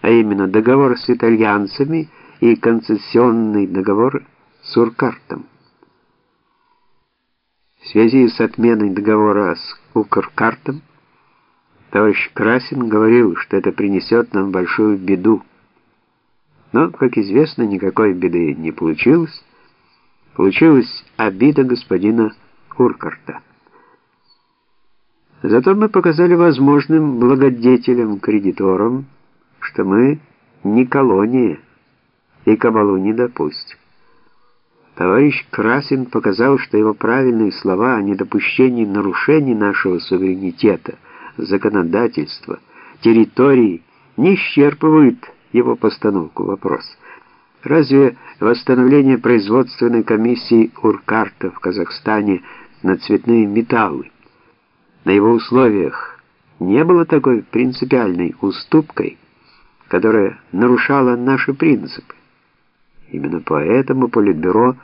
а именно договор с итальянцами и концессионный договор с Уркартом. В связи с отменой договора с Укркартом товарищ Красин говорил, что это принесет нам большую беду. Но, как известно, никакой беды не получилось. Получилась обида господина Уркарта. Зато мы показали возможным благодетелям-кредиторам, что мы не колония и кабалу не допустим. Товарищ Красин показал, что его правильные слова о недопущении нарушений нашего суверенитета, законодательства, территории не исчерпывают его постановку вопроса. Разве восстановление производственной комиссии Уркарта в Казахстане на цветные металлы на его условиях не было такой принципиальной уступкой, которая нарушала наши принципы? Именно поэтому Политбюро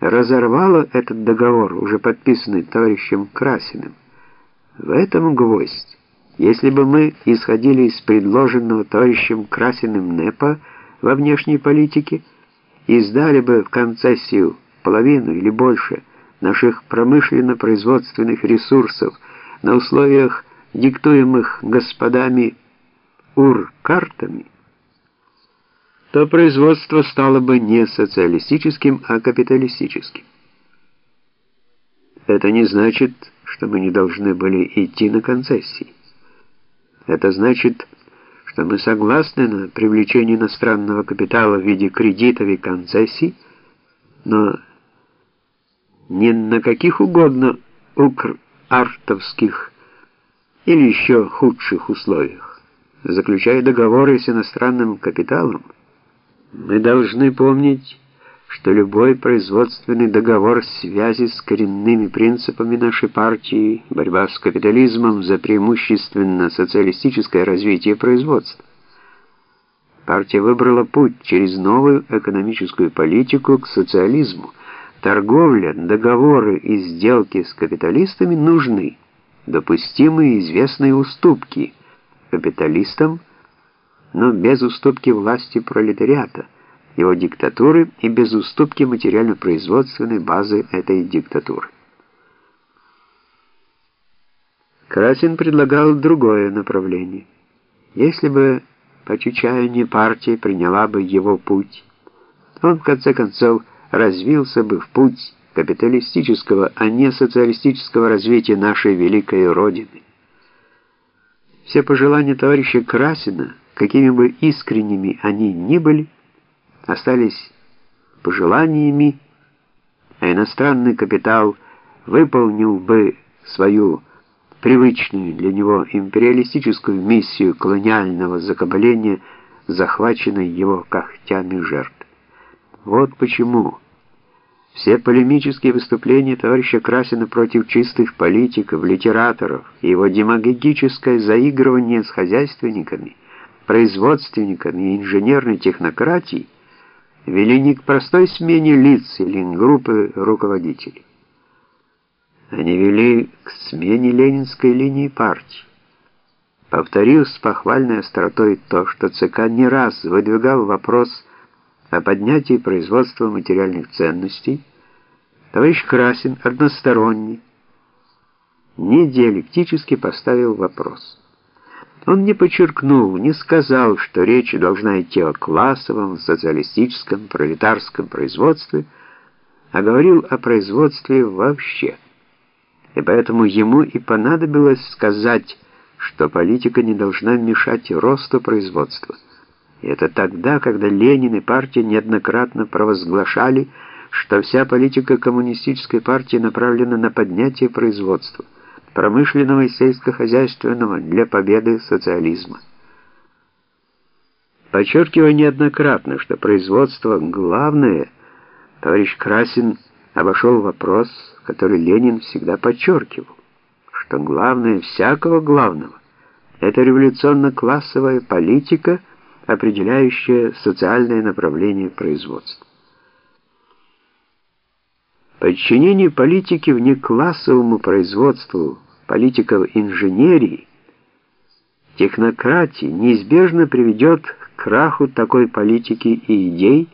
разорвало этот договор, уже подписанный товарищем Красиным. В этом гвоздь. Если бы мы исходили из предложенного товарищем Красиным НЭПа во внешней политике и сдали бы в концессию половину или больше наших промышленно-производственных ресурсов на условиях, диктуемых господами Ур-картами, то производство стало бы не социалистическим, а капиталистическим. Это не значит, что мы не должны были идти на концессии. Это значит, что мы согласны на привлечение иностранного капитала в виде кредитов и концессий, но не на каких угодно укр-артовских или еще худших условиях, заключая договоры с иностранным капиталом, мы должны помнить, что любой производственный договор связи с коренными принципами нашей партии, борьба с капитализмом за преимущественно социалистическое развитие производства. Партия выбрала путь через новую экономическую политику к социализму. Торговля, договоры и сделки с капиталистами нужны. Допустимые известные уступки капиталистам – но без уступки власти пролетариата, его диктатуры и без уступки материально-производственной базы этой диктатуры. Красин предлагал другое направление. Если бы по чечаянию партия приняла бы его путь, он в конце концов развился бы в путь капиталистического, а не социалистического развития нашей великой Родины. Все пожелания товарища Красина – какими бы искренними они ни были, остались пожеланиями, а иностранный капитал выполнил бы свою привычную для него империалистическую миссию колониального закабаления, захваченной его когтями жертв. Вот почему все полемические выступления товарища Красина против чистых политиков, литераторов и его демагогическое заигрывание с хозяйственниками производственниками и инженерной технократии вели не к простой смене лиц или группы руководителей. Они вели к смене ленинской линии партии. Повторил с похвальной остротой то, что ЦК не раз выдвигал вопрос о поднятии производства материальных ценностей, товарищ Красин односторонне, не диалектически поставил вопрос – он не подчеркнул, не сказал, что речь должна идти о классовом, социалистическом, пролетарском производстве, а говорил о производстве вообще. И поэтому ему и понадобилось сказать, что политика не должна мешать росту производства. И это тогда, когда Ленин и партия неоднократно провозглашали, что вся политика коммунистической партии направлена на поднятие производства промышленного и сельскохозяйственного для победы социализма. Подчеркивая неоднократно, что производство главное, товарищ Красин обошел вопрос, который Ленин всегда подчеркивал, что главное всякого главного – это революционно-классовая политика, определяющая социальное направление производства. Подчинение политики внеклассовому производству политиков инженерии, технократии неизбежно приведет к краху такой политики и идей,